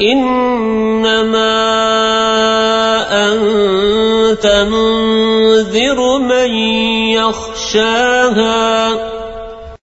إنما أنت منذر من يخشاها.